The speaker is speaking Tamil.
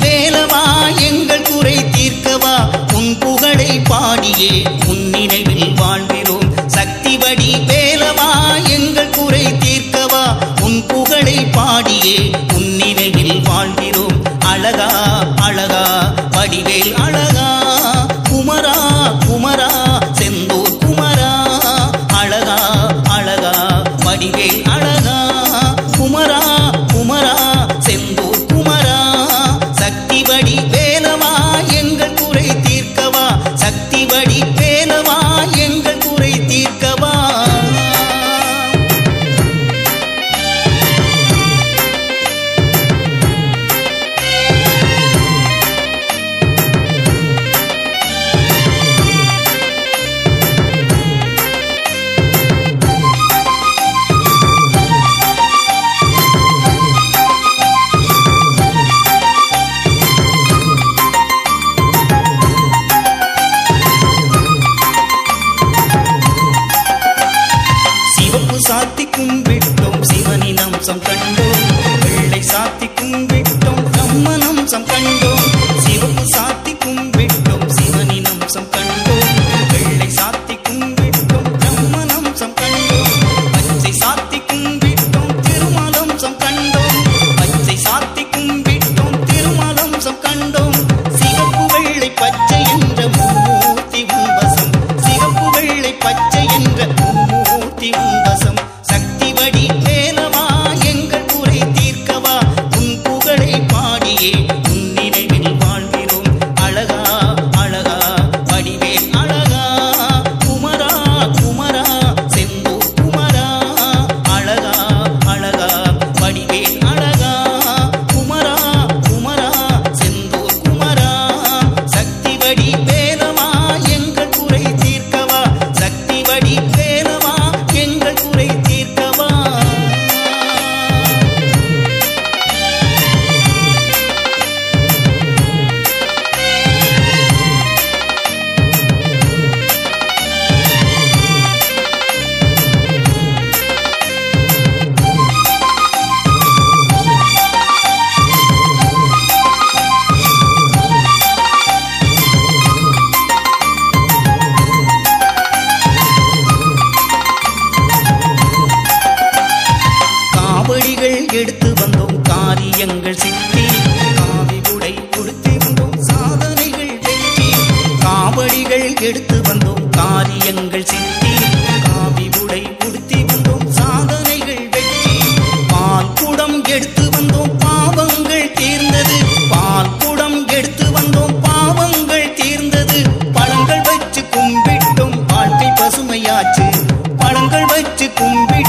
வேலவா எங்கள் குறை தீர்க்கவா? உன் புகழை பாடியே உன் நினைவில் வாழ்கிறோம். சக்திவடி வேலவா எங்கள் குறை தீர்க்கவா? உன் புகழை பாடியே உன் நினைவில் வாழ்கிறோம். அழகா அழகா வடிவேல் அழகா. குமரா குமரா செந்தூர் குமரா. அழகா அழகா வடிவேல் சாத்தி கும்பிட்டோம் சிவனின் அம்சம் கண்டோம் வெள்ளை சாத்தி கும்பிட்டோம் கம்மன் அம்சம் கண்டோம் நாங்கள் எடுத்து வந்தோம் காரியங்கள் சித்தி காவி உடை கொடுத்து வந்தோம் சாதனைகள் வெற்றி. காவடிகள் எடுத்து வந்தோம் காரியங்கள் சித்தி காவி உடை கொடுத்து வந்தோம் சாதனைகள் வெற்றி. பால் குடம் எடுத்து வந்தோம் பாவங்கள் தீர்ந்தது. பால் குடம் எடுத்து வந்தோம் பாவங்கள் தீர்ந்தது. பழங்கள் வச்சு கும்பிட்டோம். வாழ்க்கை பசுமையாச்சு. பழங்கள் வச்சு கும்பிட்டு